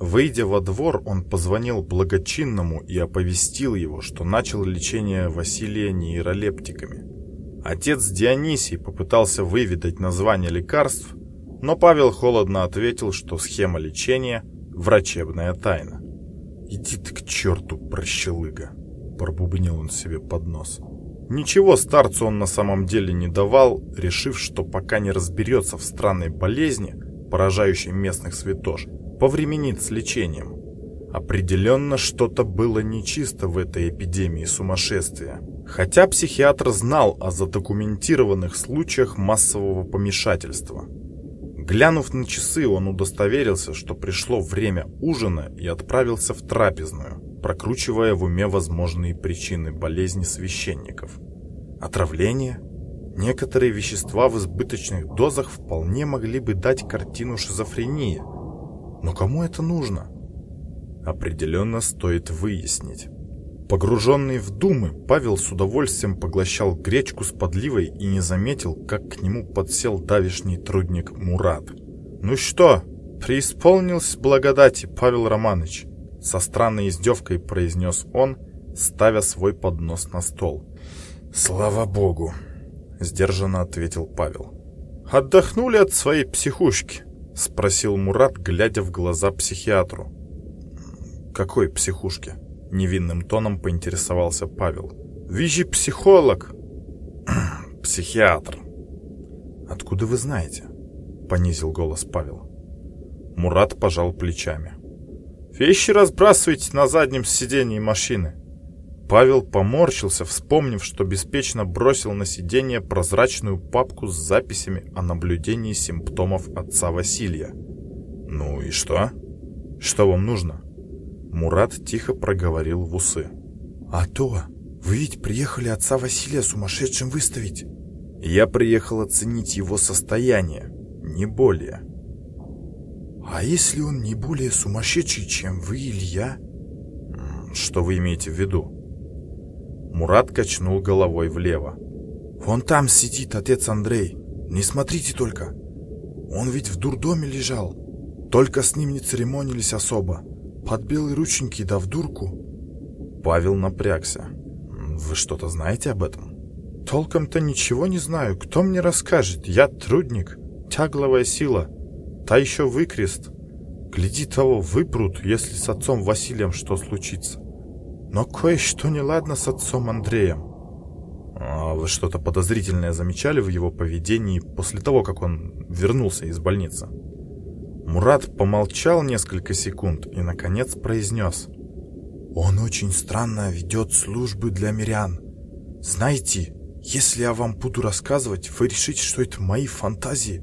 Выйдя во двор, он позвонил благочинному и оповестил его, что начал лечение Василия нейролептиками. Отец Дионисий попытался выведать название лекарств, но Павел холодно ответил, что схема лечения – врачебная тайна. «Иди ты к черту, прощелыга!» – пробубнил он себе под нос. Ничего старцу он на самом деле не давал, решив, что пока не разберется в странной болезни, поражающей местных святош, повременит с лечением. Определенно что-то было нечисто в этой эпидемии сумасшествия. Хотя психиатр знал о задокументированных случаях массового помешательства. Глянув на часы, он удостоверился, что пришло время ужина и отправился в трапезную, прокручивая в уме возможные причины болезни священников. Отравление? Некоторые вещества в избыточных дозах вполне могли бы дать картину шизофрении – но кому это нужно? Определенно стоит выяснить. Погруженный в думы, Павел с удовольствием поглощал гречку с подливой и не заметил, как к нему подсел давишний трудник Мурат. «Ну что, преисполнился благодати, Павел Романович?» Со странной издевкой произнес он, ставя свой поднос на стол. «Слава Богу!» — сдержанно ответил Павел. «Отдохнули от своей психушки?» — спросил Мурат, глядя в глаза психиатру. «Какой психушке?» — невинным тоном поинтересовался Павел. «Вижи психолог!» «Психиатр!» «Откуда вы знаете?» — понизил голос Павел. Мурат пожал плечами. «Вещи разбрасывайте на заднем сидении машины. Павел поморщился, вспомнив, что беспечно бросил на сиденье прозрачную папку с записями о наблюдении симптомов отца Василия. «Ну и что? Что вам нужно?» Мурат тихо проговорил в усы. «А то! Вы ведь приехали отца Василия сумасшедшим выставить!» «Я приехал оценить его состояние, не более». «А если он не более сумасшедший, чем вы или я?» «Что вы имеете в виду?» Мурат качнул головой влево. «Вон там сидит отец Андрей. Не смотрите только. Он ведь в дурдоме лежал. Только с ним не церемонились особо. Под белые рученьки да в дурку». Павел напрягся. «Вы что-то знаете об этом?» «Толком-то ничего не знаю. Кто мне расскажет? Я трудник. Тягловая сила. Та еще выкрест. Гляди того, выпрут, если с отцом Василием что случится. Но кое-что неладно с отцом Андреем. А вы что-то подозрительное замечали в его поведении после того, как он вернулся из больницы? Мурат помолчал несколько секунд и, наконец, произнес. «Он очень странно ведет службы для мирян. Знаете, если я вам буду рассказывать, вы решите, что это мои фантазии,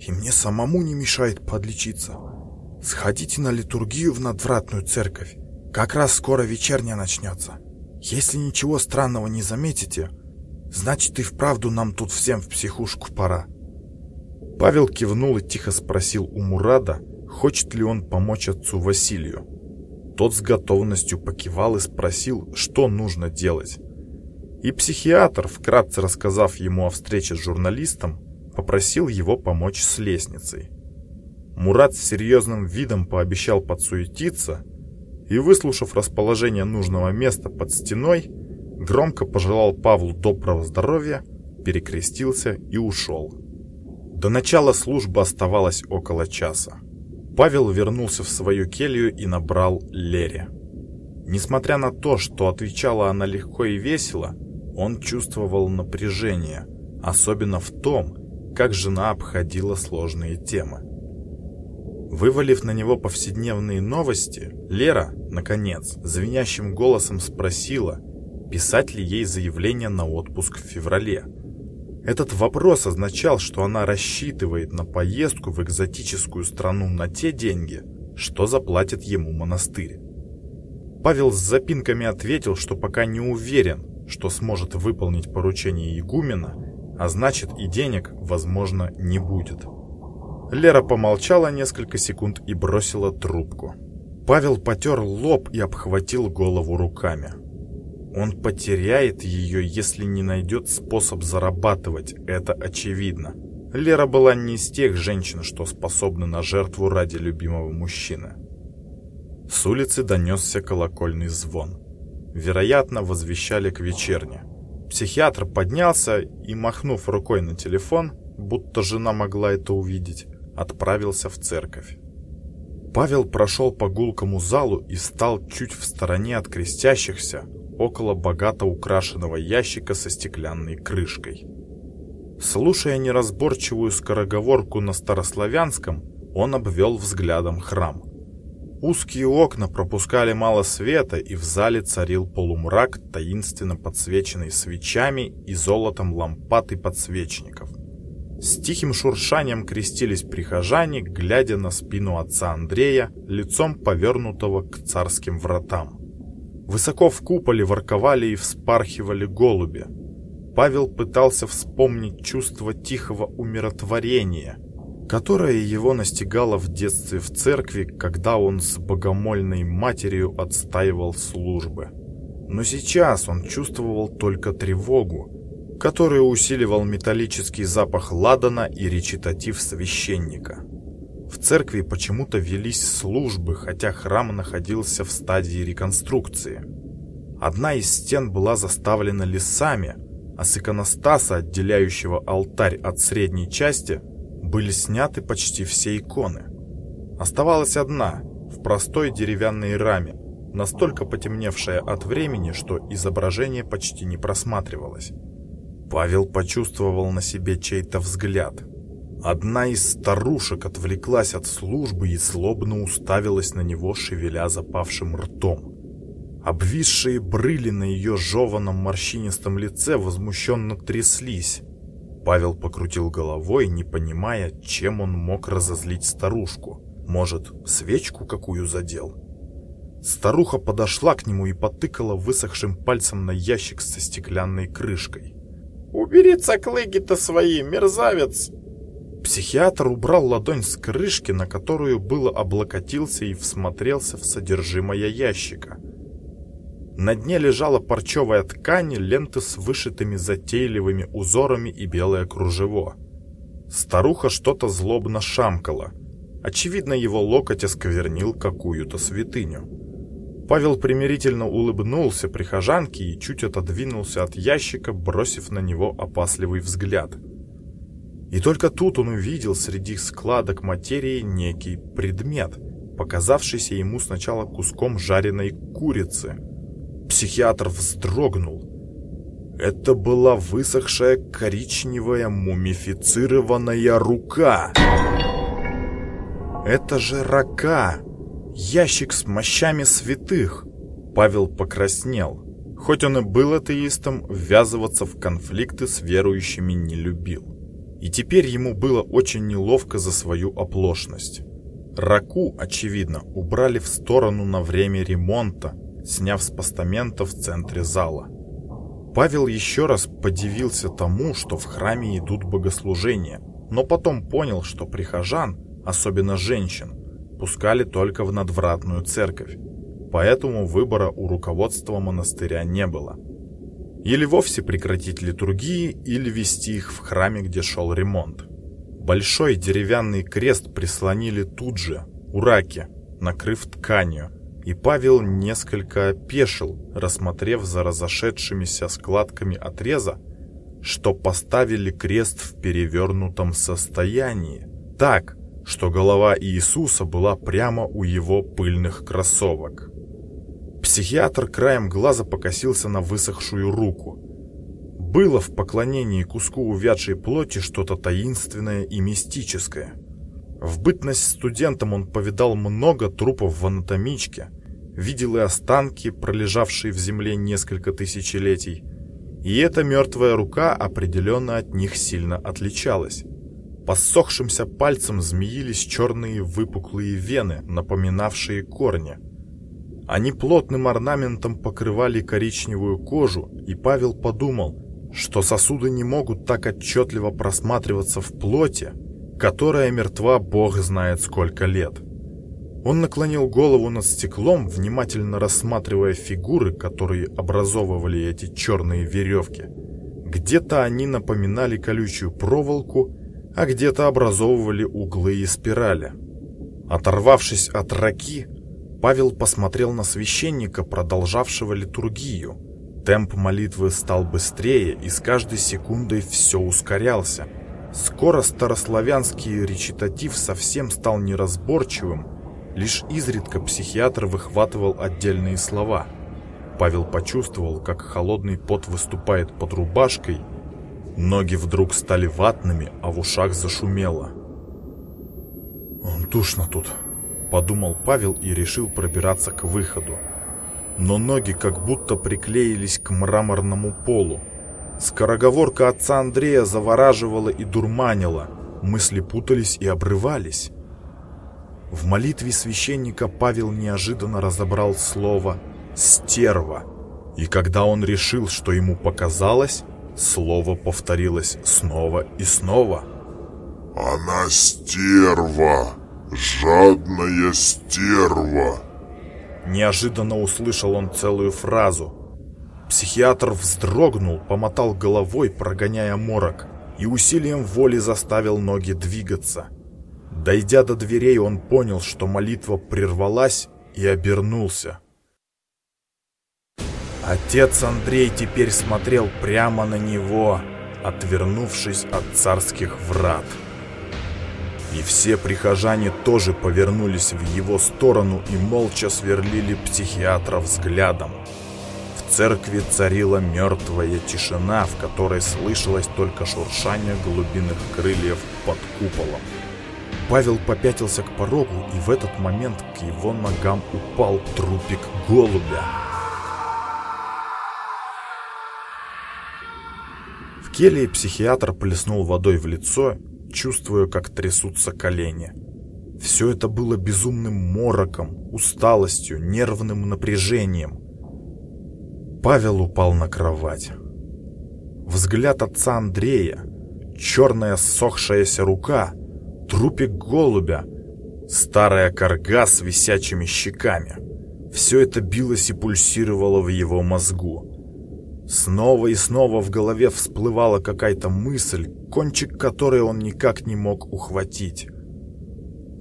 и мне самому не мешает подлечиться. Сходите на литургию в надвратную церковь. Как раз скоро вечерняя начнется. Если ничего странного не заметите, значит и вправду нам тут всем в психушку пора. Павел кивнул и тихо спросил у Мурада, хочет ли он помочь отцу Василию. Тот с готовностью покивал и спросил, что нужно делать. И психиатр, вкратце рассказав ему о встрече с журналистом, попросил его помочь с лестницей. Мурат с серьезным видом пообещал подсуетиться, и, выслушав расположение нужного места под стеной, громко пожелал Павлу доброго здоровья, перекрестился и ушел. До начала службы оставалось около часа. Павел вернулся в свою келью и набрал Лере. Несмотря на то, что отвечала она легко и весело, он чувствовал напряжение, особенно в том, как жена обходила сложные темы. Вывалив на него повседневные новости, Лера, наконец, звенящим голосом спросила, писать ли ей заявление на отпуск в феврале. Этот вопрос означал, что она рассчитывает на поездку в экзотическую страну на те деньги, что заплатит ему монастырь. Павел с запинками ответил, что пока не уверен, что сможет выполнить поручение игумена, а значит и денег, возможно, не будет. Лера помолчала несколько секунд и бросила трубку. Павел потер лоб и обхватил голову руками. Он потеряет ее, если не найдет способ зарабатывать, это очевидно. Лера была не из тех женщин, что способны на жертву ради любимого мужчины. С улицы донесся колокольный звон. Вероятно, возвещали к вечерне. Психиатр поднялся и, махнув рукой на телефон, будто жена могла это увидеть, отправился в церковь. Павел прошел по гулкому залу и стал чуть в стороне от крестящихся, около богато украшенного ящика со стеклянной крышкой. Слушая неразборчивую скороговорку на старославянском, он обвел взглядом храм. Узкие окна пропускали мало света, и в зале царил полумрак, таинственно подсвеченный свечами и золотом лампад и подсвечников. С тихим шуршанием крестились прихожане, глядя на спину отца Андрея, лицом повернутого к царским вратам. Высоко в куполе ворковали и вспархивали голуби. Павел пытался вспомнить чувство тихого умиротворения, которое его настигало в детстве в церкви, когда он с богомольной матерью отстаивал службы. Но сейчас он чувствовал только тревогу, которую усиливал металлический запах ладана и речитатив священника. В церкви почему-то велись службы, хотя храм находился в стадии реконструкции. Одна из стен была заставлена лесами, а с иконостаса, отделяющего алтарь от средней части, были сняты почти все иконы. Оставалась одна, в простой деревянной раме, настолько потемневшая от времени, что изображение почти не просматривалось. Павел почувствовал на себе чей-то взгляд – Одна из старушек отвлеклась от службы и злобно уставилась на него, шевеля запавшим ртом. Обвисшие брыли на ее жеваном морщинистом лице возмущенно тряслись. Павел покрутил головой, не понимая, чем он мог разозлить старушку. Может, свечку какую задел? Старуха подошла к нему и потыкала высохшим пальцем на ящик со стеклянной крышкой. «Убери циклыги-то свои, мерзавец!» Психиатр убрал ладонь с крышки, на которую было облокотился и всмотрелся в содержимое ящика. На дне лежала парчевая ткань, ленты с вышитыми затейливыми узорами и белое кружево. Старуха что-то злобно шамкала. Очевидно, его локоть осквернил какую-то святыню. Павел примирительно улыбнулся прихожанке и чуть отодвинулся от ящика, бросив на него опасливый взгляд – и только тут он увидел среди складок материи некий предмет, показавшийся ему сначала куском жареной курицы. Психиатр вздрогнул. Это была высохшая коричневая мумифицированная рука. Это же рака! Ящик с мощами святых! Павел покраснел. Хоть он и был атеистом, ввязываться в конфликты с верующими не любил и теперь ему было очень неловко за свою оплошность. Раку, очевидно, убрали в сторону на время ремонта, сняв с постамента в центре зала. Павел еще раз подивился тому, что в храме идут богослужения, но потом понял, что прихожан, особенно женщин, пускали только в надвратную церковь, поэтому выбора у руководства монастыря не было. Или вовсе прекратить литургии, или вести их в храме, где шел ремонт. Большой деревянный крест прислонили тут же, у раки, накрыв тканью, и Павел несколько опешил, рассмотрев за разошедшимися складками отреза, что поставили крест в перевернутом состоянии, так, что голова Иисуса была прямо у его пыльных кроссовок. Психиатр краем глаза покосился на высохшую руку. Было в поклонении куску увядшей плоти что-то таинственное и мистическое. В бытность студентом он повидал много трупов в анатомичке, видел и останки, пролежавшие в земле несколько тысячелетий, и эта мертвая рука определенно от них сильно отличалась. По ссохшимся пальцам змеились черные выпуклые вены, напоминавшие корни – они плотным орнаментом покрывали коричневую кожу, и Павел подумал, что сосуды не могут так отчетливо просматриваться в плоти, которая мертва бог знает сколько лет. Он наклонил голову над стеклом, внимательно рассматривая фигуры, которые образовывали эти черные веревки. Где-то они напоминали колючую проволоку, а где-то образовывали углы и спирали. Оторвавшись от раки, Павел посмотрел на священника, продолжавшего литургию. Темп молитвы стал быстрее, и с каждой секундой все ускорялся. Скоро старославянский речитатив совсем стал неразборчивым, лишь изредка психиатр выхватывал отдельные слова. Павел почувствовал, как холодный пот выступает под рубашкой, ноги вдруг стали ватными, а в ушах зашумело. «Душно тут», — подумал Павел и решил пробираться к выходу но ноги как будто приклеились к мраморному полу. Скороговорка отца Андрея завораживала и дурманила, мысли путались и обрывались. В молитве священника Павел неожиданно разобрал слово «стерва», и когда он решил, что ему показалось, слово повторилось снова и снова. «Она стерва, жадная стерва». Неожиданно услышал он целую фразу. Психиатр вздрогнул, помотал головой, прогоняя морок, и усилием воли заставил ноги двигаться. Дойдя до дверей, он понял, что молитва прервалась, и обернулся. Отец Андрей теперь смотрел прямо на него, отвернувшись от царских врат. И все прихожане тоже повернулись в его сторону и молча сверлили психиатра взглядом. В церкви царила мертвая тишина, в которой слышалось только шуршание голубиных крыльев под куполом. Павел попятился к порогу, и в этот момент к его ногам упал трупик голубя. В келье психиатр плеснул водой в лицо чувствуя, как трясутся колени. Все это было безумным мороком, усталостью, нервным напряжением. Павел упал на кровать. Взгляд отца Андрея, черная ссохшаяся рука, трупик голубя, старая корга с висячими щеками. Все это билось и пульсировало в его мозгу. Снова и снова в голове всплывала какая-то мысль, кончик которой он никак не мог ухватить.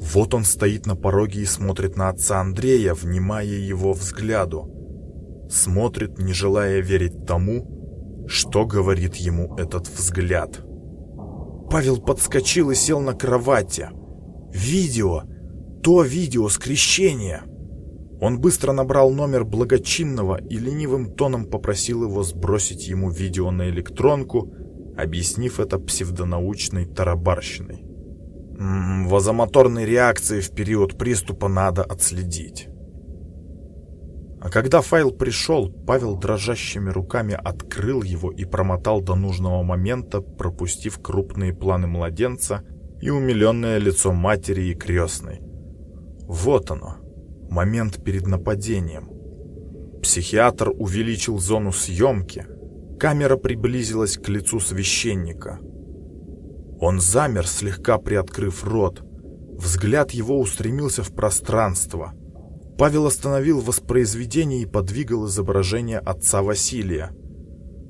Вот он стоит на пороге и смотрит на отца Андрея, внимая его взгляду. Смотрит, не желая верить тому, что говорит ему этот взгляд. Павел подскочил и сел на кровати. Видео! То видео с крещения! Он быстро набрал номер благочинного и ленивым тоном попросил его сбросить ему видео на электронку, объяснив это псевдонаучной тарабарщиной. М -м, вазомоторной реакции в период приступа надо отследить. А когда файл пришел, Павел дрожащими руками открыл его и промотал до нужного момента, пропустив крупные планы младенца и умиленное лицо матери и крестной. Вот оно, момент перед нападением. Психиатр увеличил зону съемки. Камера приблизилась к лицу священника. Он замер, слегка приоткрыв рот. Взгляд его устремился в пространство. Павел остановил воспроизведение и подвигал изображение отца Василия.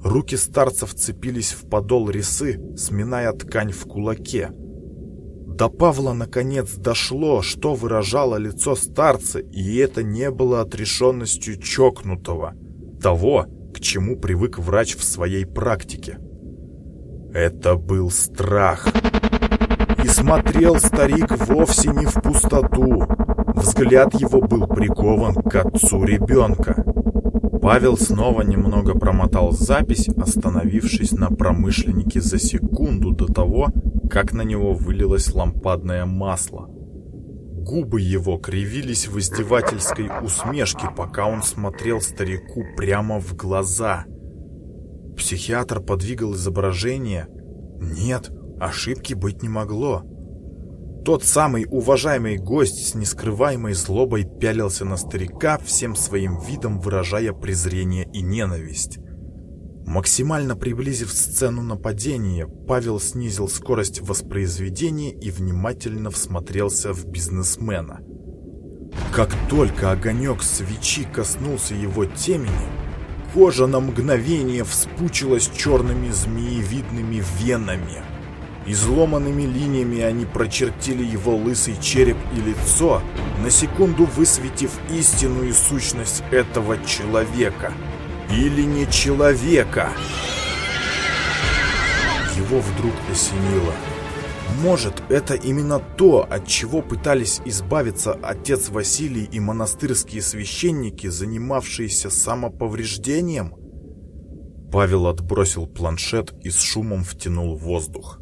Руки старца вцепились в подол рисы, сминая ткань в кулаке. До Павла наконец дошло, что выражало лицо старца, и это не было отрешенностью чокнутого, того, к чему привык врач в своей практике. Это был страх. И смотрел старик вовсе не в пустоту. Взгляд его был прикован к отцу ребенка. Павел снова немного промотал запись, остановившись на промышленнике за секунду до того, как на него вылилось лампадное масло. Губы его кривились в издевательской усмешке, пока он смотрел старику прямо в глаза. Психиатр подвигал изображение. Нет, ошибки быть не могло. Тот самый уважаемый гость с нескрываемой злобой пялился на старика, всем своим видом выражая презрение и ненависть. Максимально приблизив сцену нападения, Павел снизил скорость воспроизведения и внимательно всмотрелся в бизнесмена. Как только огонек свечи коснулся его темени, кожа на мгновение вспучилась черными змеевидными венами. Изломанными линиями они прочертили его лысый череп и лицо, на секунду высветив истинную сущность этого человека. Или не человека. Его вдруг осенило. Может, это именно то, от чего пытались избавиться отец Василий и монастырские священники, занимавшиеся самоповреждением? Павел отбросил планшет и с шумом втянул воздух.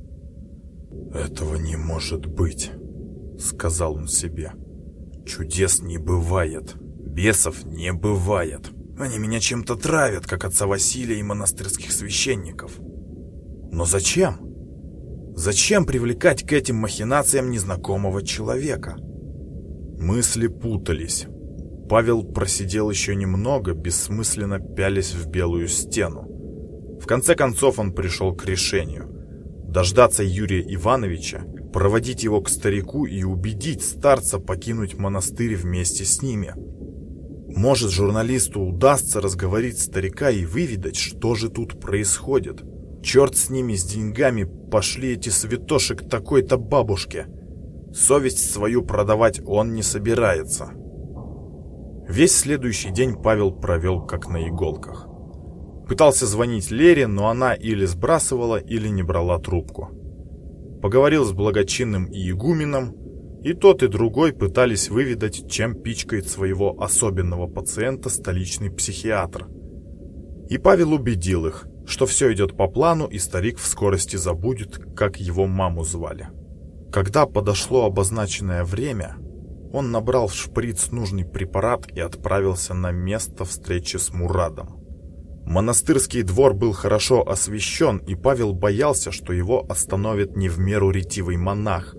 «Этого не может быть», — сказал он себе. «Чудес не бывает, бесов не бывает. Они меня чем-то травят, как отца Василия и монастырских священников. Но зачем?» Зачем привлекать к этим махинациям незнакомого человека? Мысли путались. Павел просидел еще немного, бессмысленно пялись в белую стену. В конце концов он пришел к решению. Дождаться Юрия Ивановича, проводить его к старику и убедить старца покинуть монастырь вместе с ними. Может, журналисту удастся разговорить старика и выведать, что же тут происходит. Черт с ними, с деньгами, пошли эти святоши к такой-то бабушке. Совесть свою продавать он не собирается. Весь следующий день Павел провел как на иголках. Пытался звонить Лере, но она или сбрасывала, или не брала трубку. Поговорил с благочинным и игуменом, и тот, и другой пытались выведать, чем пичкает своего особенного пациента столичный психиатр. И Павел убедил их, что все идет по плану, и старик в скорости забудет, как его маму звали. Когда подошло обозначенное время, он набрал в шприц нужный препарат и отправился на место встречи с Мурадом. Монастырский двор был хорошо освещен, и Павел боялся, что его остановит не в меру ретивый монах.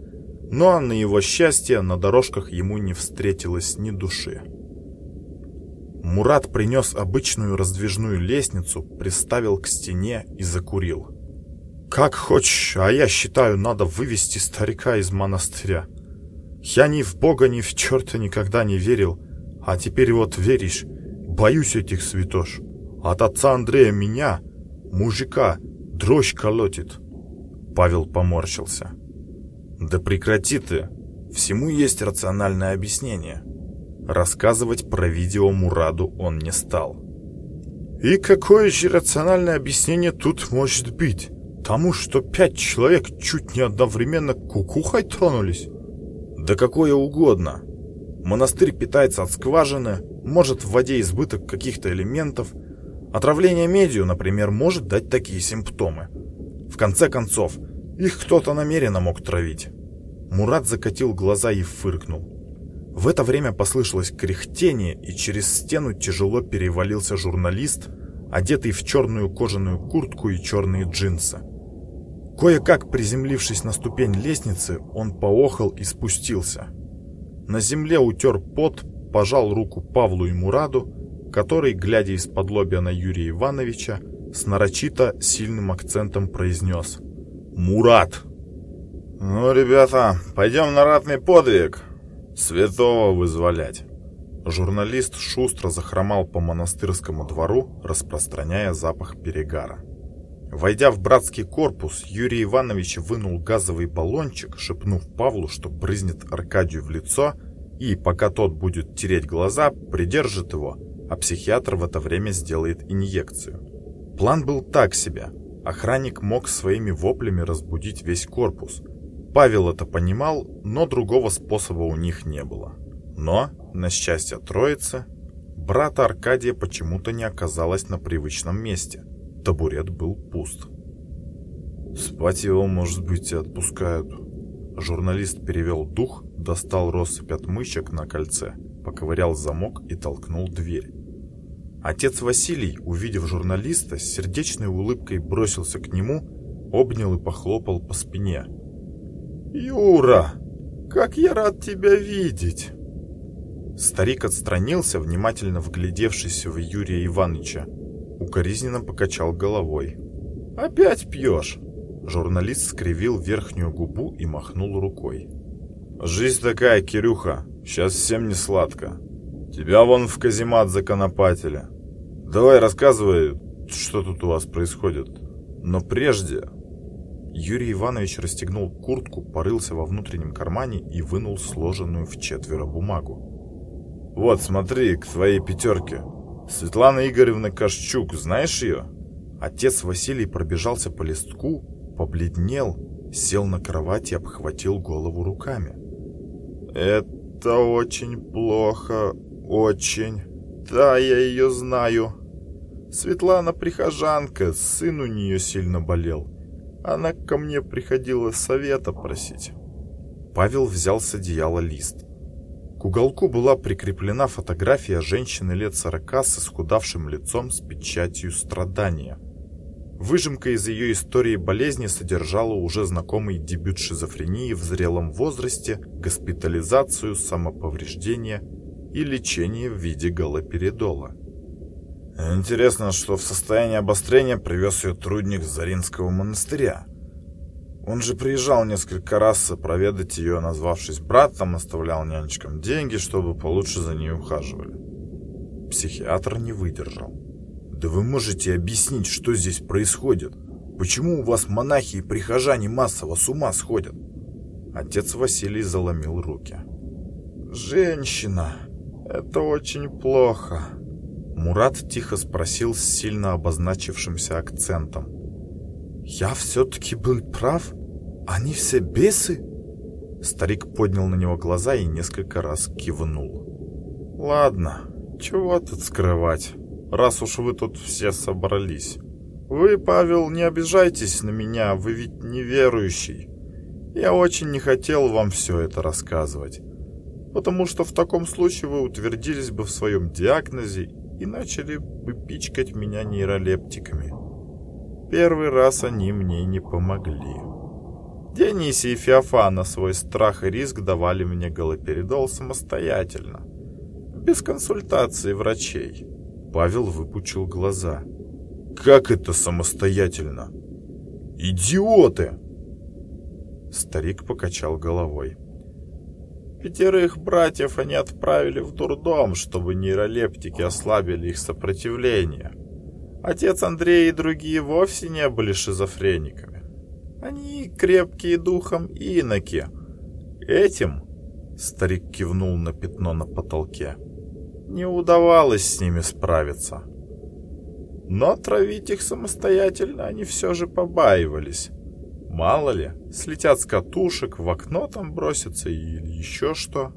Но, на его счастье, на дорожках ему не встретилось ни души. Мурат принес обычную раздвижную лестницу, приставил к стене и закурил. «Как хочешь, а я считаю, надо вывести старика из монастыря. Я ни в Бога, ни в черта никогда не верил, а теперь вот веришь, боюсь этих святош. От отца Андрея меня, мужика, дрожь колотит». Павел поморщился. «Да прекрати ты, всему есть рациональное объяснение». Рассказывать про видео Мураду он не стал. «И какое же рациональное объяснение тут может быть? Тому, что пять человек чуть не одновременно кукухой тронулись?» «Да какое угодно. Монастырь питается от скважины, может в воде избыток каких-то элементов. Отравление медью, например, может дать такие симптомы. В конце концов, их кто-то намеренно мог травить». Мурат закатил глаза и фыркнул. В это время послышалось кряхтение, и через стену тяжело перевалился журналист, одетый в черную кожаную куртку и черные джинсы. Кое-как приземлившись на ступень лестницы, он поохал и спустился. На земле утер пот, пожал руку Павлу и Мураду, который, глядя из-под лобья на Юрия Ивановича, с нарочито сильным акцентом произнес «Мурат!» «Ну, ребята, пойдем на ратный подвиг!» Святого вызволять. Журналист шустро захромал по монастырскому двору, распространяя запах перегара. Войдя в братский корпус, Юрий Иванович вынул газовый баллончик, шепнув Павлу, что брызнет Аркадию в лицо, и, пока тот будет тереть глаза, придержит его, а психиатр в это время сделает инъекцию. План был так себе. Охранник мог своими воплями разбудить весь корпус, Павел это понимал, но другого способа у них не было. Но, на счастье троицы, брата Аркадия почему-то не оказалось на привычном месте. Табурет был пуст. «Спать его, может быть, и отпускают». Журналист перевел дух, достал россыпь отмычек на кольце, поковырял замок и толкнул дверь. Отец Василий, увидев журналиста, с сердечной улыбкой бросился к нему, обнял и похлопал по спине – «Юра, как я рад тебя видеть!» Старик отстранился, внимательно вглядевшись в Юрия Ивановича. Укоризненно покачал головой. «Опять пьешь?» Журналист скривил верхнюю губу и махнул рукой. «Жизнь такая, Кирюха, сейчас всем не сладко. Тебя вон в каземат законопатили. Давай рассказывай, что тут у вас происходит. Но прежде Юрий Иванович расстегнул куртку, порылся во внутреннем кармане и вынул сложенную в четверо бумагу. «Вот, смотри, к твоей пятерке. Светлана Игоревна Кашчук, знаешь ее?» Отец Василий пробежался по листку, побледнел, сел на кровать и обхватил голову руками. «Это очень плохо, очень. Да, я ее знаю. Светлана прихожанка, сын у нее сильно болел. Она ко мне приходила совета просить». Павел взял с одеяла лист. К уголку была прикреплена фотография женщины лет сорока с исхудавшим лицом с печатью страдания – Выжимка из ее истории болезни содержала уже знакомый дебют шизофрении в зрелом возрасте, госпитализацию, самоповреждение и лечение в виде галоперидола. Интересно, что в состоянии обострения привез ее трудник Заринского монастыря. Он же приезжал несколько раз проведать ее, назвавшись братом, оставлял нянечкам деньги, чтобы получше за ней ухаживали. Психиатр не выдержал. Да вы можете объяснить, что здесь происходит? Почему у вас монахи и прихожане массово с ума сходят? Отец Василий заломил руки. Женщина, это очень плохо. Мурат тихо спросил с сильно обозначившимся акцентом. Я все-таки был прав? Они все бесы? Старик поднял на него глаза и несколько раз кивнул. Ладно, чего тут скрывать? раз уж вы тут все собрались. Вы, Павел, не обижайтесь на меня, вы ведь неверующий. Я очень не хотел вам все это рассказывать, потому что в таком случае вы утвердились бы в своем диагнозе и начали бы пичкать меня нейролептиками. Первый раз они мне не помогли. Дионисий и Феофан на свой страх и риск давали мне галоперидол самостоятельно, без консультации врачей. Павел выпучил глаза. «Как это самостоятельно?» «Идиоты!» Старик покачал головой. Пятерых братьев они отправили в дурдом, чтобы нейролептики ослабили их сопротивление. Отец Андрей и другие вовсе не были шизофрениками. Они крепкие духом иноки. Этим, старик кивнул на пятно на потолке, не удавалось с ними справиться. Но травить их самостоятельно они все же побаивались. Мало ли, слетят с катушек, в окно там бросятся или еще что.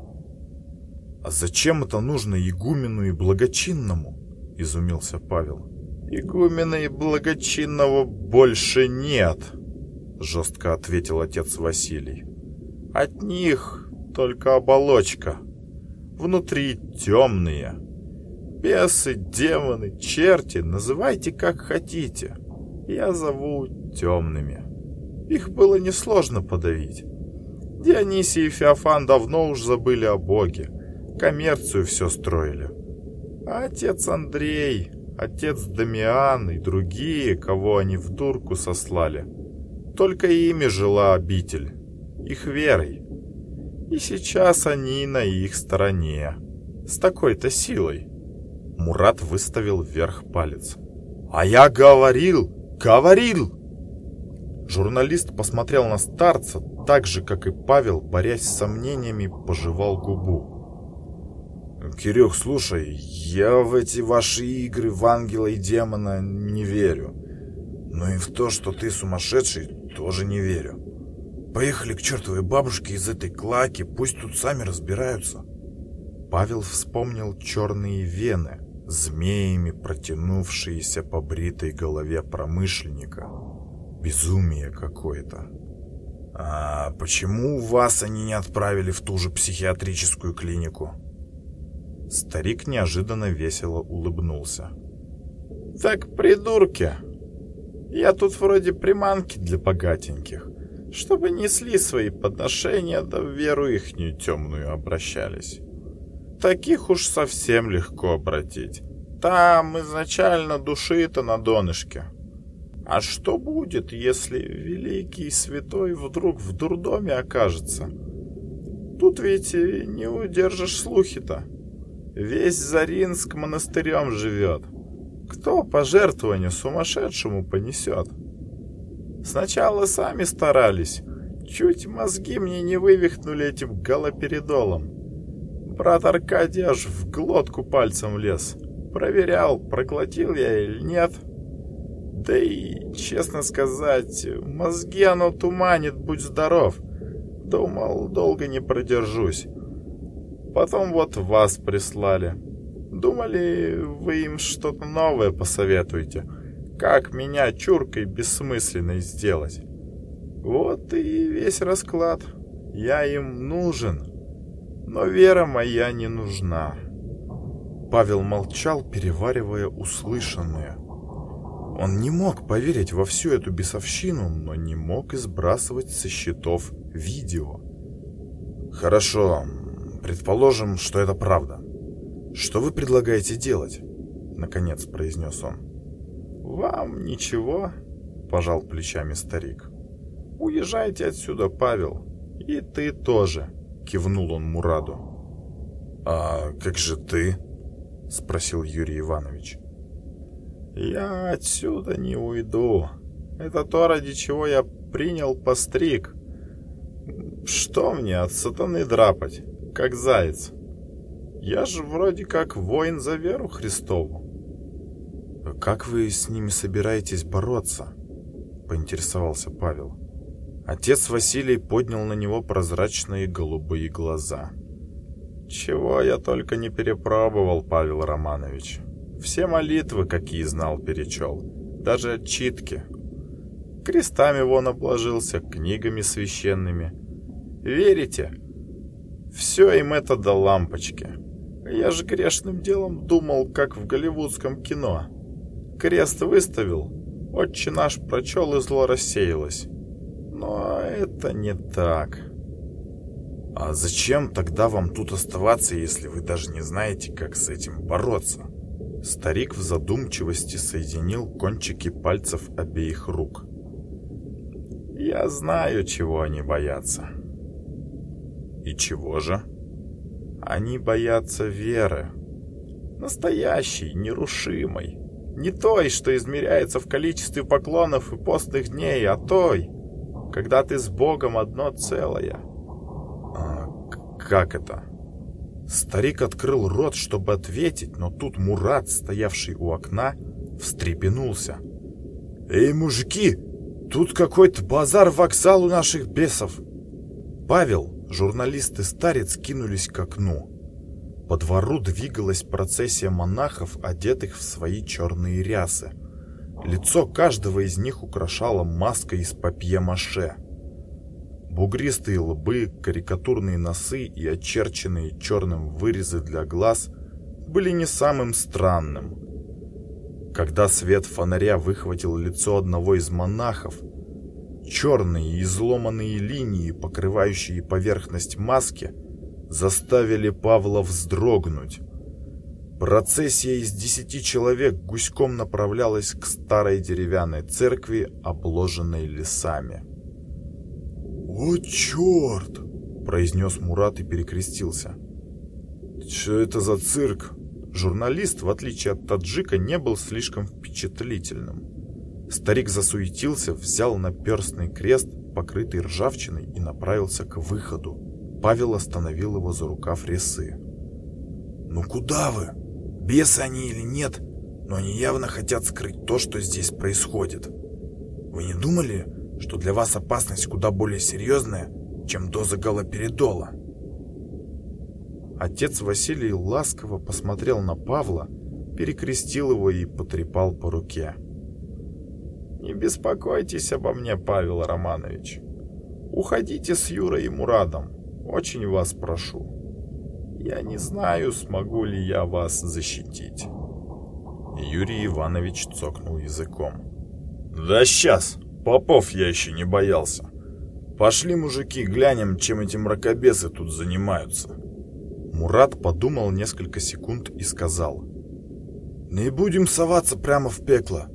«А зачем это нужно игумену и благочинному?» — изумился Павел. «Игумена и благочинного больше нет», — жестко ответил отец Василий. «От них только оболочка» внутри темные. Бесы, демоны, черти, называйте как хотите. Я зову темными. Их было несложно подавить. Дионисий и Феофан давно уж забыли о Боге. Коммерцию все строили. А отец Андрей, отец Дамиан и другие, кого они в дурку сослали, только ими жила обитель, их верой. И сейчас они на их стороне. С такой-то силой. Мурат выставил вверх палец. «А я говорил! Говорил!» Журналист посмотрел на старца, так же, как и Павел, борясь с сомнениями, пожевал губу. «Кирюх, слушай, я в эти ваши игры в ангела и демона не верю. Но и в то, что ты сумасшедший, тоже не верю. Поехали к чертовой бабушке из этой клаки, пусть тут сами разбираются. Павел вспомнил черные вены, змеями протянувшиеся по бритой голове промышленника. Безумие какое-то. А почему вас они не отправили в ту же психиатрическую клинику? Старик неожиданно весело улыбнулся. Так, придурки. Я тут вроде приманки для богатеньких чтобы несли свои подношения, да в веру ихнюю темную обращались. Таких уж совсем легко обратить. Там изначально души-то на донышке. А что будет, если великий святой вдруг в дурдоме окажется? Тут ведь не удержишь слухи-то. Весь Заринск монастырем живет. Кто пожертвование сумасшедшему понесет? Сначала сами старались. Чуть мозги мне не вывихнули этим галоперидолом. Брат Аркадий аж в глотку пальцем лез. Проверял, проглотил я или нет. Да и, честно сказать, мозги оно туманит, будь здоров. Думал, долго не продержусь. Потом вот вас прислали. Думали, вы им что-то новое посоветуете. Как меня чуркой бессмысленной сделать. Вот и весь расклад. Я им нужен. Но вера моя не нужна. Павел молчал, переваривая услышанное. Он не мог поверить во всю эту бесовщину, но не мог избрасывать со счетов видео. «Хорошо, предположим, что это правда. Что вы предлагаете делать?» Наконец произнес он. «Вам ничего?» – пожал плечами старик. «Уезжайте отсюда, Павел. И ты тоже», – кивнул он Мураду. «А как же ты?» – спросил Юрий Иванович. «Я отсюда не уйду. Это то, ради чего я принял постриг. Что мне от сатаны драпать, как заяц? Я же вроде как воин за веру Христову». «Как вы с ними собираетесь бороться?» — поинтересовался Павел. Отец Василий поднял на него прозрачные голубые глаза. «Чего я только не перепробовал, Павел Романович. Все молитвы, какие знал, перечел. Даже читки. Крестами вон обложился, книгами священными. Верите? Все им это до лампочки. Я же грешным делом думал, как в голливудском кино. Крест выставил, отче наш прочел и зло рассеялось. Но это не так. А зачем тогда вам тут оставаться, если вы даже не знаете, как с этим бороться? Старик в задумчивости соединил кончики пальцев обеих рук. «Я знаю, чего они боятся». «И чего же?» «Они боятся веры. Настоящей, нерушимой. Не той, что измеряется в количестве поклонов и постных дней, а той, когда ты с Богом одно целое». «А как это?» Старик открыл рот, чтобы ответить, но тут Мурат, стоявший у окна, встрепенулся. «Эй, мужики, тут какой-то базар-вокзал у наших бесов!» Павел, журналист и старец кинулись к окну. По двору двигалась процессия монахов, одетых в свои черные рясы. Лицо каждого из них украшала маска из папье-маше. Бугристые лбы, карикатурные носы и очерченные черным вырезы для глаз были не самым странным. Когда свет фонаря выхватил лицо одного из монахов, черные изломанные линии, покрывающие поверхность маски, заставили Павла вздрогнуть. Процессия из десяти человек гуськом направлялась к старой деревянной церкви, обложенной лесами. «О, черт!» — произнес Мурат и перекрестился. «Что это за цирк?» Журналист, в отличие от таджика, не был слишком впечатлительным. Старик засуетился, взял наперстный крест, покрытый ржавчиной, и направился к выходу. Павел остановил его за рукав ресы. «Ну куда вы? Бесы они или нет, но они явно хотят скрыть то, что здесь происходит. Вы не думали, что для вас опасность куда более серьезная, чем доза галоперидола. Отец Василий ласково посмотрел на Павла, перекрестил его и потрепал по руке. «Не беспокойтесь обо мне, Павел Романович. Уходите с Юрой и Мурадом. Очень вас прошу. Я не знаю, смогу ли я вас защитить». Юрий Иванович цокнул языком. «Да сейчас!» Попов я еще не боялся. Пошли, мужики, глянем, чем эти мракобесы тут занимаются. Мурат подумал несколько секунд и сказал. Не будем соваться прямо в пекло.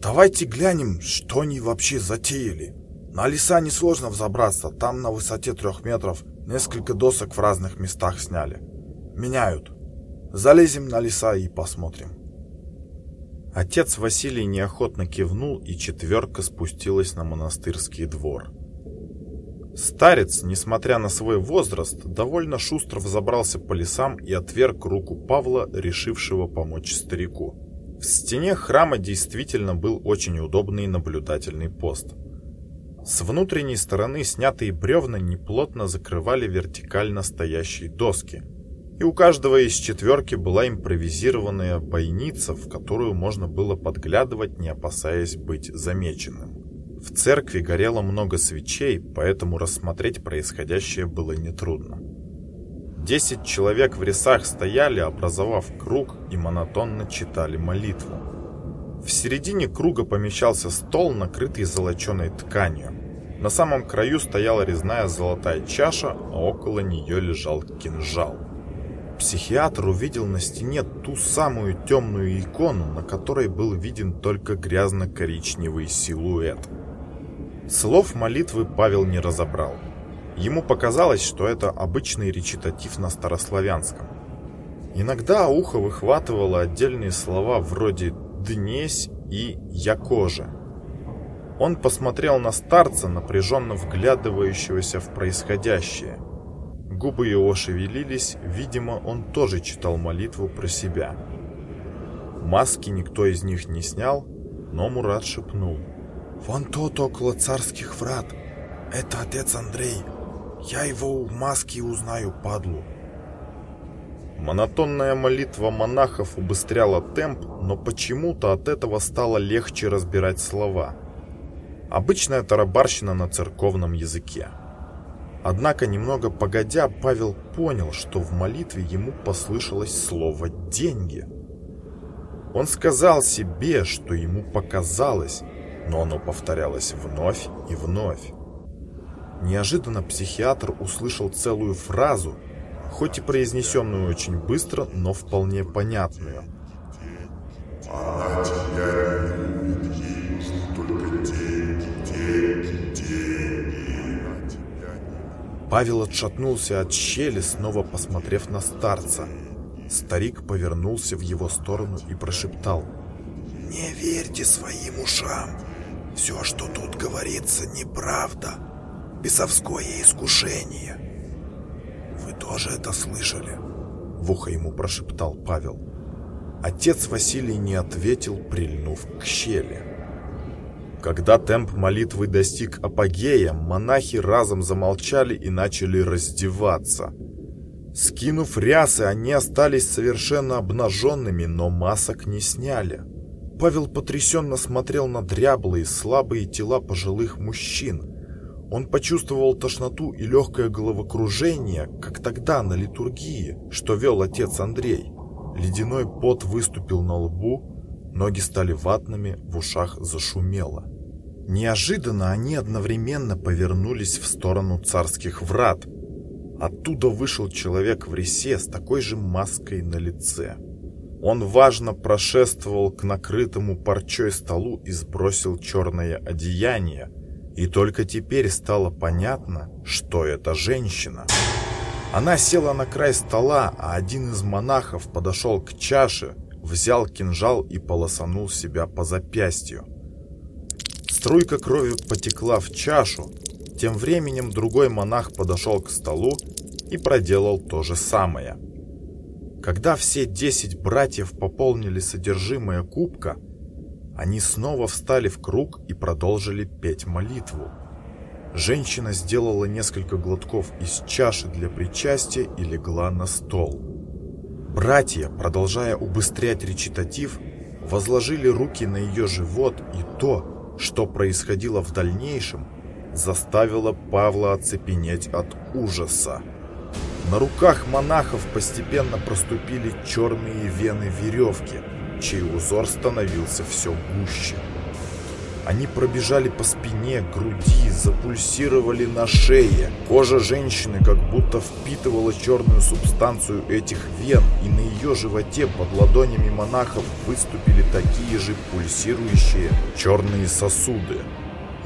Давайте глянем, что они вообще затеяли. На леса несложно взобраться, там на высоте трех метров несколько досок в разных местах сняли. Меняют. Залезем на леса и посмотрим. Отец Василий неохотно кивнул, и четверка спустилась на монастырский двор. Старец, несмотря на свой возраст, довольно шустро взобрался по лесам и отверг руку Павла, решившего помочь старику. В стене храма действительно был очень удобный наблюдательный пост. С внутренней стороны снятые бревна неплотно закрывали вертикально стоящие доски. И у каждого из четверки была импровизированная бойница, в которую можно было подглядывать, не опасаясь быть замеченным. В церкви горело много свечей, поэтому рассмотреть происходящее было нетрудно. Десять человек в рясах стояли, образовав круг, и монотонно читали молитву. В середине круга помещался стол, накрытый золоченой тканью. На самом краю стояла резная золотая чаша, а около нее лежал кинжал. Психиатр увидел на стене ту самую темную икону, на которой был виден только грязно-коричневый силуэт. Слов молитвы Павел не разобрал. Ему показалось, что это обычный речитатив на старославянском. Иногда ухо выхватывало отдельные слова вроде «днесь» и «якоже». Он посмотрел на старца, напряженно вглядывающегося в происходящее. Губы его шевелились, видимо, он тоже читал молитву про себя. Маски никто из них не снял, но Мурат шепнул. «Вон тот около царских врат. Это отец Андрей. Я его в маске узнаю, падлу». Монотонная молитва монахов убыстряла темп, но почему-то от этого стало легче разбирать слова. Обычная тарабарщина на церковном языке. Однако, немного погодя, Павел понял, что в молитве ему послышалось слово «деньги». Он сказал себе, что ему показалось, но оно повторялось вновь и вновь. Неожиданно психиатр услышал целую фразу, хоть и произнесенную очень быстро, но вполне понятную. Павел отшатнулся от щели, снова посмотрев на старца. Старик повернулся в его сторону и прошептал. «Не верьте своим ушам. Все, что тут говорится, неправда. Бесовское искушение тоже это слышали?» В ухо ему прошептал Павел. Отец Василий не ответил, прильнув к щели. Когда темп молитвы достиг апогея, монахи разом замолчали и начали раздеваться. Скинув рясы, они остались совершенно обнаженными, но масок не сняли. Павел потрясенно смотрел на дряблые, слабые тела пожилых мужчин, он почувствовал тошноту и легкое головокружение, как тогда на литургии, что вел отец Андрей. Ледяной пот выступил на лбу, ноги стали ватными, в ушах зашумело. Неожиданно они одновременно повернулись в сторону царских врат. Оттуда вышел человек в ресе с такой же маской на лице. Он важно прошествовал к накрытому парчой столу и сбросил черное одеяние, и только теперь стало понятно, что это женщина. Она села на край стола, а один из монахов подошел к чаше, взял кинжал и полосанул себя по запястью. Струйка крови потекла в чашу. Тем временем другой монах подошел к столу и проделал то же самое. Когда все десять братьев пополнили содержимое кубка, они снова встали в круг и продолжили петь молитву. Женщина сделала несколько глотков из чаши для причастия и легла на стол. Братья, продолжая убыстрять речитатив, возложили руки на ее живот, и то, что происходило в дальнейшем, заставило Павла оцепенеть от ужаса. На руках монахов постепенно проступили черные вены веревки – чей узор становился все гуще. Они пробежали по спине, груди, запульсировали на шее. Кожа женщины как будто впитывала черную субстанцию этих вен, и на ее животе под ладонями монахов выступили такие же пульсирующие черные сосуды.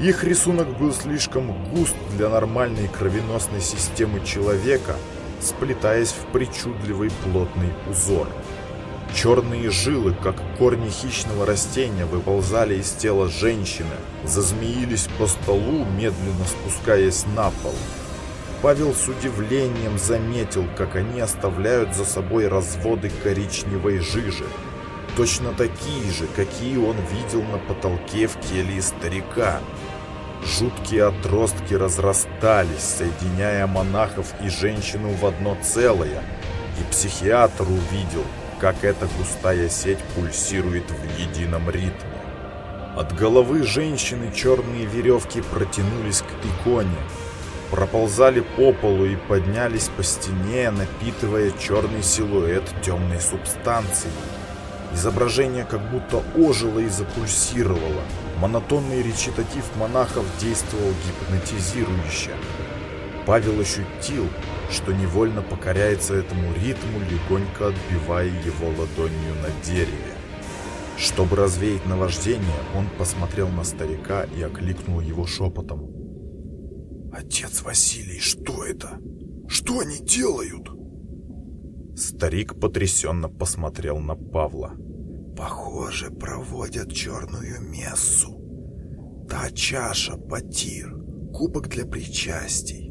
Их рисунок был слишком густ для нормальной кровеносной системы человека, сплетаясь в причудливый плотный узор. Черные жилы, как корни хищного растения, выползали из тела женщины, зазмеились по столу, медленно спускаясь на пол. Павел с удивлением заметил, как они оставляют за собой разводы коричневой жижи, точно такие же, какие он видел на потолке в келье старика. Жуткие отростки разрастались, соединяя монахов и женщину в одно целое, и психиатр увидел, как эта густая сеть пульсирует в едином ритме. От головы женщины черные веревки протянулись к иконе, проползали по полу и поднялись по стене, напитывая черный силуэт темной субстанции. Изображение как будто ожило и запульсировало. Монотонный речитатив монахов действовал гипнотизирующе. Павел ощутил, что невольно покоряется этому ритму, легонько отбивая его ладонью на дереве. Чтобы развеять наваждение, он посмотрел на старика и окликнул его шепотом. «Отец Василий, что это? Что они делают?» Старик потрясенно посмотрел на Павла. «Похоже, проводят черную мессу. Та чаша, потир, кубок для причастий.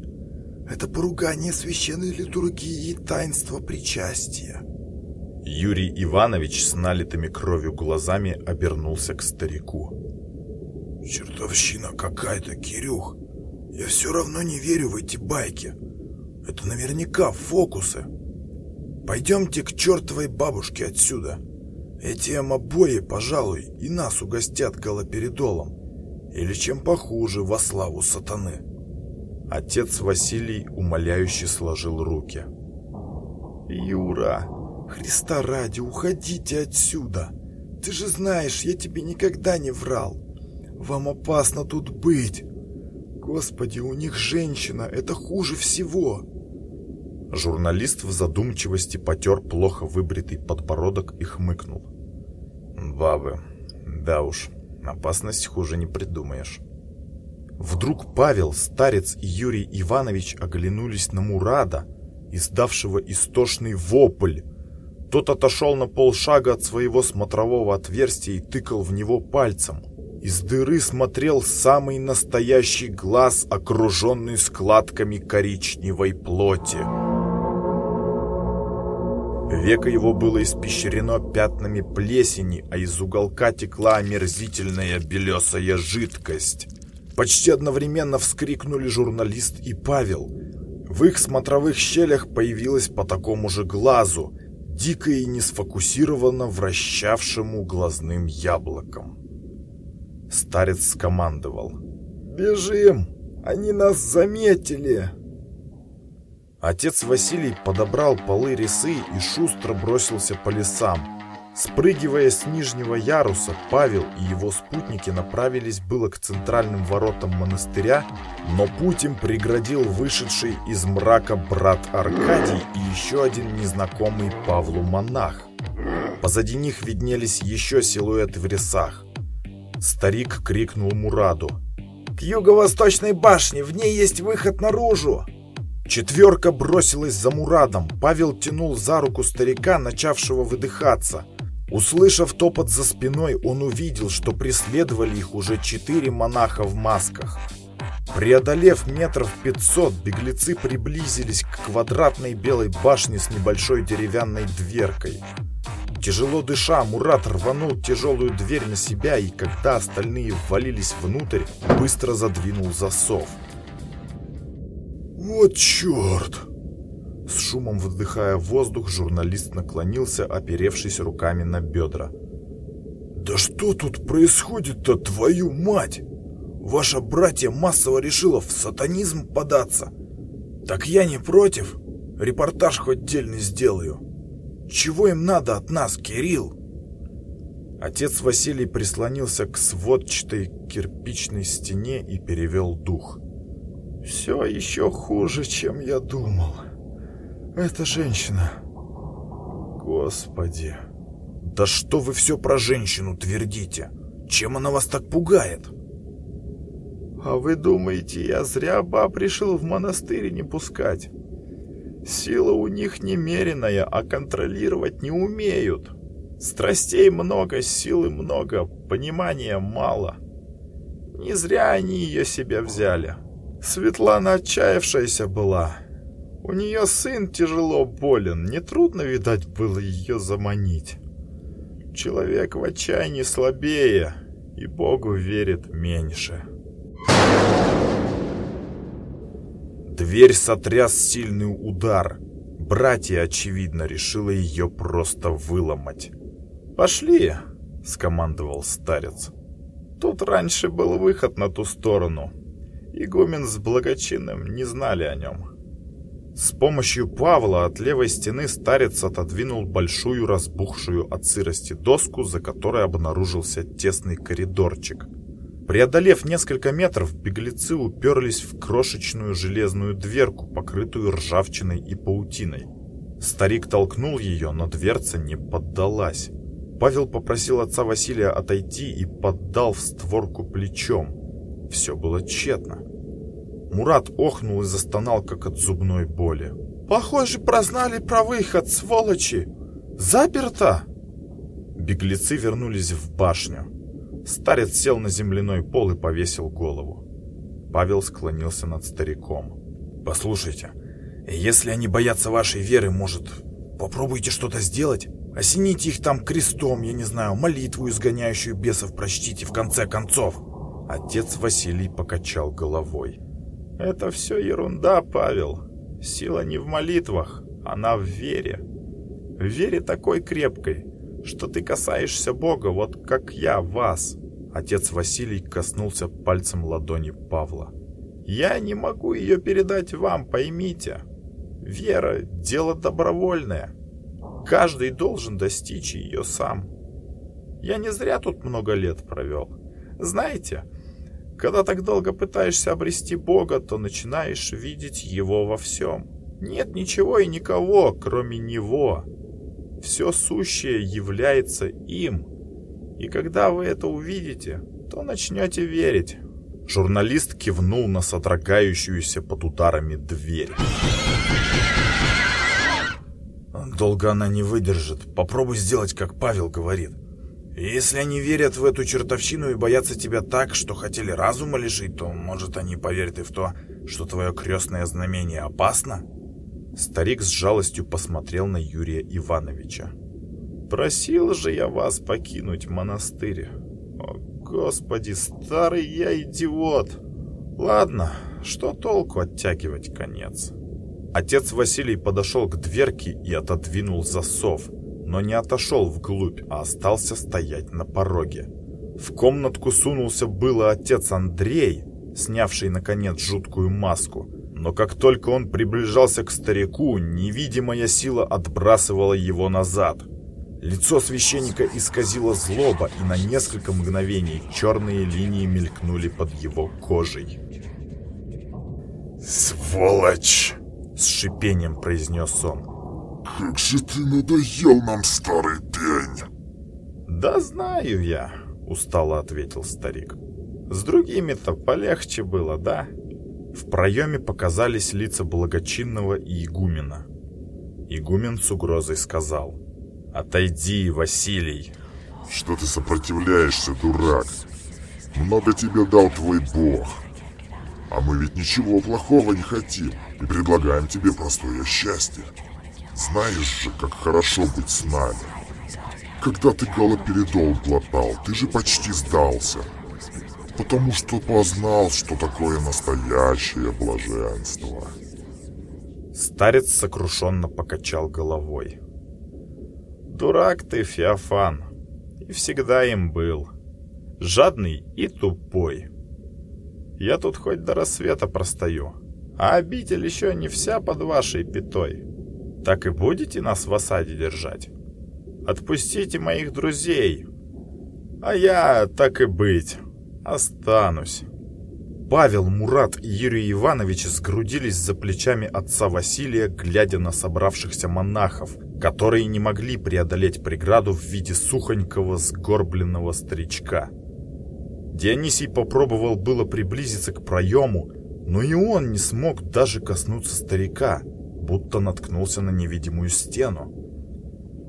Это поругание священной литургии и таинства причастия. Юрий Иванович с налитыми кровью глазами обернулся к старику. «Чертовщина какая-то, Кирюх! Я все равно не верю в эти байки. Это наверняка фокусы. Пойдемте к чертовой бабушке отсюда. Эти обои, пожалуй, и нас угостят галоперидолом. Или чем похуже во славу сатаны». Отец Василий умоляюще сложил руки. «Юра, Христа ради, уходите отсюда! Ты же знаешь, я тебе никогда не врал! Вам опасно тут быть! Господи, у них женщина, это хуже всего!» Журналист в задумчивости потер плохо выбритый подбородок и хмыкнул. «Бабы, да уж, опасность хуже не придумаешь». Вдруг Павел, старец и Юрий Иванович оглянулись на Мурада, издавшего истошный вопль. Тот отошел на полшага от своего смотрового отверстия и тыкал в него пальцем. Из дыры смотрел самый настоящий глаз, окруженный складками коричневой плоти. Веко его было испещрено пятнами плесени, а из уголка текла омерзительная белесая жидкость. Почти одновременно вскрикнули журналист и Павел. В их смотровых щелях появилось по такому же глазу, дико и несфокусированно вращавшему глазным яблоком. Старец скомандовал. «Бежим! Они нас заметили!» Отец Василий подобрал полы ресы и шустро бросился по лесам, Спрыгивая с нижнего яруса, Павел и его спутники направились было к центральным воротам монастыря, но путь им преградил вышедший из мрака брат Аркадий и еще один незнакомый Павлу монах. Позади них виднелись еще силуэты в ресах. Старик крикнул Мураду. «К юго-восточной башне! В ней есть выход наружу!» Четверка бросилась за Мурадом. Павел тянул за руку старика, начавшего выдыхаться – Услышав топот за спиной, он увидел, что преследовали их уже четыре монаха в масках. Преодолев метров пятьсот, беглецы приблизились к квадратной белой башне с небольшой деревянной дверкой. Тяжело дыша, Мурат рванул тяжелую дверь на себя и, когда остальные ввалились внутрь, быстро задвинул засов. «Вот черт!» С шумом вдыхая воздух, журналист наклонился, оперевшись руками на бедра. «Да что тут происходит-то, твою мать? Ваша братья массово решила в сатанизм податься. Так я не против. Репортаж хоть дельный сделаю. Чего им надо от нас, Кирилл?» Отец Василий прислонился к сводчатой кирпичной стене и перевел дух. «Все еще хуже, чем я думал». Это женщина. Господи. Да что вы все про женщину твердите? Чем она вас так пугает? А вы думаете, я зря баб решил в монастырь не пускать? Сила у них немеренная, а контролировать не умеют. Страстей много, силы много, понимания мало. Не зря они ее себе взяли. Светлана отчаявшаяся была. У нее сын тяжело болен, нетрудно, видать, было ее заманить. Человек в отчаянии слабее, и Богу верит меньше. Дверь сотряс сильный удар. Братья, очевидно, решила ее просто выломать. «Пошли!» — скомандовал старец. «Тут раньше был выход на ту сторону. Игумен с благочинным не знали о нем». С помощью Павла от левой стены старец отодвинул большую разбухшую от сырости доску, за которой обнаружился тесный коридорчик. Преодолев несколько метров, беглецы уперлись в крошечную железную дверку, покрытую ржавчиной и паутиной. Старик толкнул ее, но дверца не поддалась. Павел попросил отца Василия отойти и поддал в створку плечом. Все было тщетно. Мурат охнул и застонал, как от зубной боли. «Похоже, прознали про выход, сволочи! Заперто!» Беглецы вернулись в башню. Старец сел на земляной пол и повесил голову. Павел склонился над стариком. «Послушайте, если они боятся вашей веры, может, попробуйте что-то сделать? Осените их там крестом, я не знаю, молитву, изгоняющую бесов, прочтите в конце концов». Отец Василий покачал головой. Это все ерунда, Павел. Сила не в молитвах, она в вере. В вере такой крепкой, что ты касаешься Бога, вот как я вас. Отец Василий коснулся пальцем ладони Павла. Я не могу ее передать вам, поймите. Вера — дело добровольное. Каждый должен достичь ее сам. Я не зря тут много лет провел. Знаете, когда так долго пытаешься обрести Бога, то начинаешь видеть Его во всем. Нет ничего и никого, кроме Него. Все сущее является им. И когда вы это увидите, то начнете верить. Журналист кивнул на содрогающуюся под ударами дверь. Долго она не выдержит. Попробуй сделать, как Павел говорит. Если они верят в эту чертовщину и боятся тебя так, что хотели разума лишить, то, может, они поверят и в то, что твое крестное знамение опасно? Старик с жалостью посмотрел на Юрия Ивановича. «Просил же я вас покинуть монастырь. О, Господи, старый я идиот! Ладно, что толку оттягивать конец?» Отец Василий подошел к дверке и отодвинул засов, но не отошел вглубь, а остался стоять на пороге. В комнатку сунулся было отец Андрей, снявший, наконец, жуткую маску. Но как только он приближался к старику, невидимая сила отбрасывала его назад. Лицо священника исказило злоба, и на несколько мгновений черные линии мелькнули под его кожей. «Сволочь!» — с шипением произнес он. «Как же ты надоел нам, старый пень!» «Да знаю я», — устало ответил старик. «С другими-то полегче было, да?» В проеме показались лица благочинного и игумена. Игумен с угрозой сказал. «Отойди, Василий!» «Что ты сопротивляешься, дурак? Много тебе дал твой бог. А мы ведь ничего плохого не хотим и предлагаем тебе простое счастье. Знаешь же, как хорошо быть с нами. Когда ты галоперидол глотал, ты же почти сдался. Потому что познал, что такое настоящее блаженство. Старец сокрушенно покачал головой. Дурак ты, Феофан. И всегда им был. Жадный и тупой. Я тут хоть до рассвета простою. А обитель еще не вся под вашей пятой. Так и будете нас в осаде держать? Отпустите моих друзей, а я, так и быть, останусь». Павел, Мурат и Юрий Иванович сгрудились за плечами отца Василия, глядя на собравшихся монахов, которые не могли преодолеть преграду в виде сухонького сгорбленного старичка. Дионисий попробовал было приблизиться к проему, но и он не смог даже коснуться старика, будто наткнулся на невидимую стену.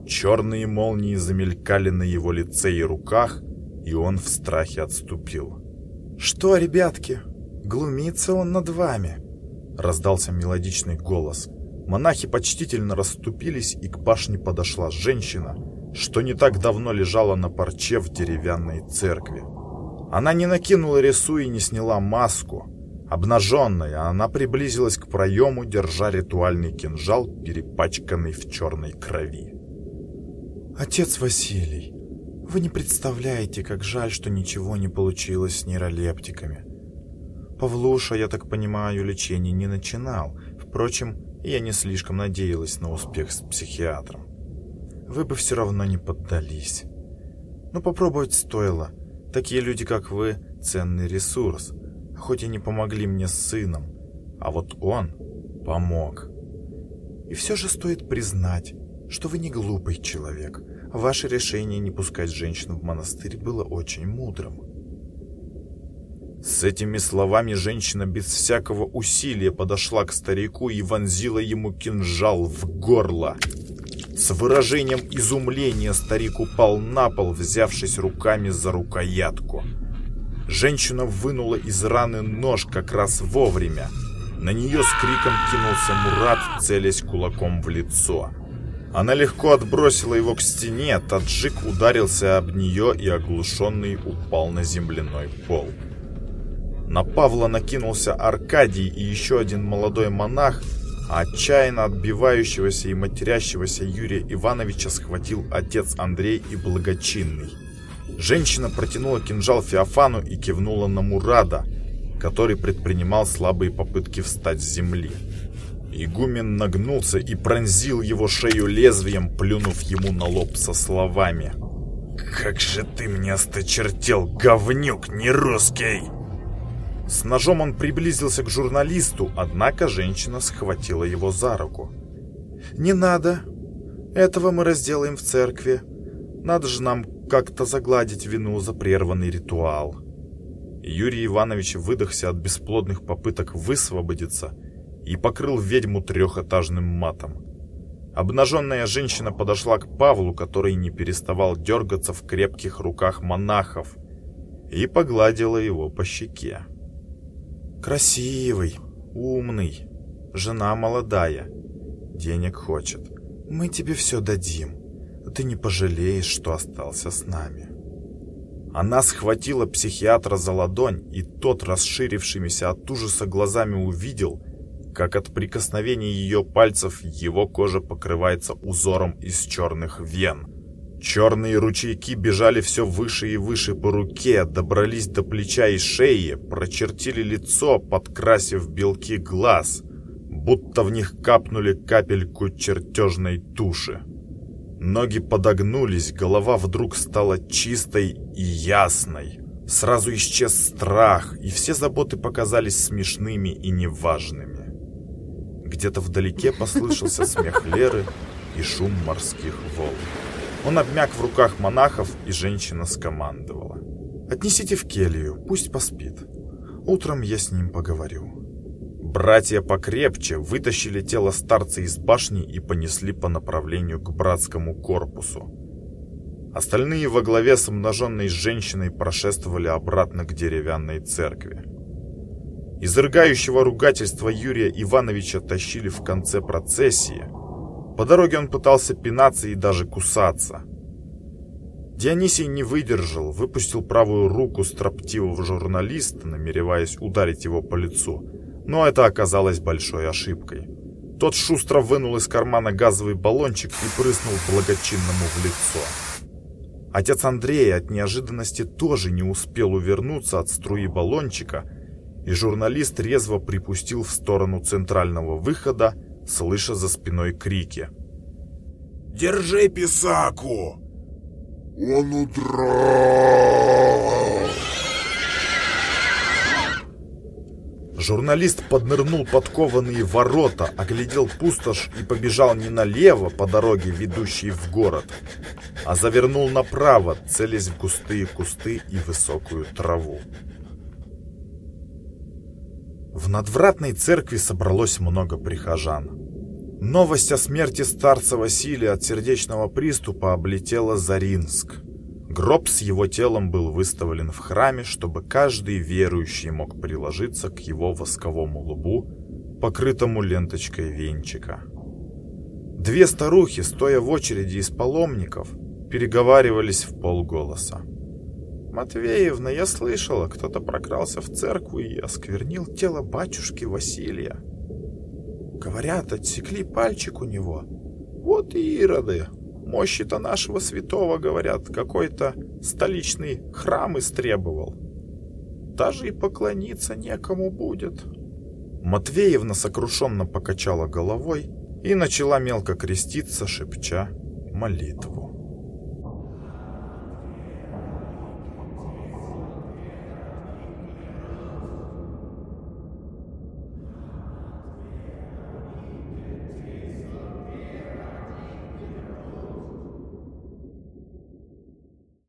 Черные молнии замелькали на его лице и руках, и он в страхе отступил. «Что, ребятки, глумится он над вами?» Раздался мелодичный голос. Монахи почтительно расступились, и к башне подошла женщина, что не так давно лежала на парче в деревянной церкви. Она не накинула рису и не сняла маску. Обнаженная, она приблизилась к проему, держа ритуальный кинжал, перепачканный в черной крови. «Отец Василий, вы не представляете, как жаль, что ничего не получилось с нейролептиками. Павлуша, я так понимаю, лечение не начинал. Впрочем, я не слишком надеялась на успех с психиатром. Вы бы все равно не поддались. Но попробовать стоило. Такие люди, как вы, ценный ресурс хоть и не помогли мне с сыном, а вот он помог. И все же стоит признать, что вы не глупый человек. Ваше решение не пускать женщину в монастырь было очень мудрым. С этими словами женщина без всякого усилия подошла к старику и вонзила ему кинжал в горло. С выражением изумления старик упал на пол, взявшись руками за рукоятку. Женщина вынула из раны нож как раз вовремя. На нее с криком кинулся Мурат, целясь кулаком в лицо. Она легко отбросила его к стене, таджик ударился об нее и оглушенный упал на земляной пол. На Павла накинулся Аркадий и еще один молодой монах, а отчаянно отбивающегося и матерящегося Юрия Ивановича схватил отец Андрей и Благочинный. Женщина протянула кинжал Феофану и кивнула на Мурада, который предпринимал слабые попытки встать с земли. Игумен нагнулся и пронзил его шею лезвием, плюнув ему на лоб со словами. «Как же ты мне осточертел, говнюк не русский!» С ножом он приблизился к журналисту, однако женщина схватила его за руку. «Не надо. Этого мы разделаем в церкви. Надо же нам как-то загладить вину за прерванный ритуал. Юрий Иванович выдохся от бесплодных попыток высвободиться и покрыл ведьму трехэтажным матом. Обнаженная женщина подошла к Павлу, который не переставал дергаться в крепких руках монахов, и погладила его по щеке. «Красивый, умный, жена молодая, денег хочет. Мы тебе все дадим ты не пожалеешь, что остался с нами. Она схватила психиатра за ладонь, и тот, расширившимися от ужаса глазами, увидел, как от прикосновения ее пальцев его кожа покрывается узором из черных вен. Черные ручейки бежали все выше и выше по руке, добрались до плеча и шеи, прочертили лицо, подкрасив белки глаз, будто в них капнули капельку чертежной туши. Ноги подогнулись, голова вдруг стала чистой и ясной. Сразу исчез страх, и все заботы показались смешными и неважными. Где-то вдалеке послышался смех Леры и шум морских волн. Он обмяк в руках монахов, и женщина скомандовала. «Отнесите в келью, пусть поспит. Утром я с ним поговорю». Братья покрепче вытащили тело старца из башни и понесли по направлению к братскому корпусу. Остальные во главе с обнаженной женщиной прошествовали обратно к деревянной церкви. Изрыгающего ругательства Юрия Ивановича тащили в конце процессии. По дороге он пытался пинаться и даже кусаться. Дионисий не выдержал, выпустил правую руку строптивого журналиста, намереваясь ударить его по лицу, но это оказалось большой ошибкой. Тот шустро вынул из кармана газовый баллончик и прыснул благочинному в лицо. Отец Андрей от неожиданности тоже не успел увернуться от струи баллончика, и журналист резво припустил в сторону центрального выхода, слыша за спиной крики. «Держи писаку! Он удрал!» Журналист поднырнул под кованые ворота, оглядел пустошь и побежал не налево по дороге, ведущей в город, а завернул направо, целясь в густые кусты и высокую траву. В надвратной церкви собралось много прихожан. Новость о смерти старца Василия от сердечного приступа облетела Заринск. Гроб с его телом был выставлен в храме, чтобы каждый верующий мог приложиться к его восковому лбу, покрытому ленточкой венчика. Две старухи, стоя в очереди из паломников, переговаривались в полголоса. «Матвеевна, я слышала, кто-то прокрался в церковь и осквернил тело батюшки Василия. Говорят, отсекли пальчик у него. Вот и ироды. Мощи-то нашего святого, говорят, какой-то столичный храм истребовал. Даже и поклониться некому будет». Матвеевна сокрушенно покачала головой и начала мелко креститься, шепча молитву.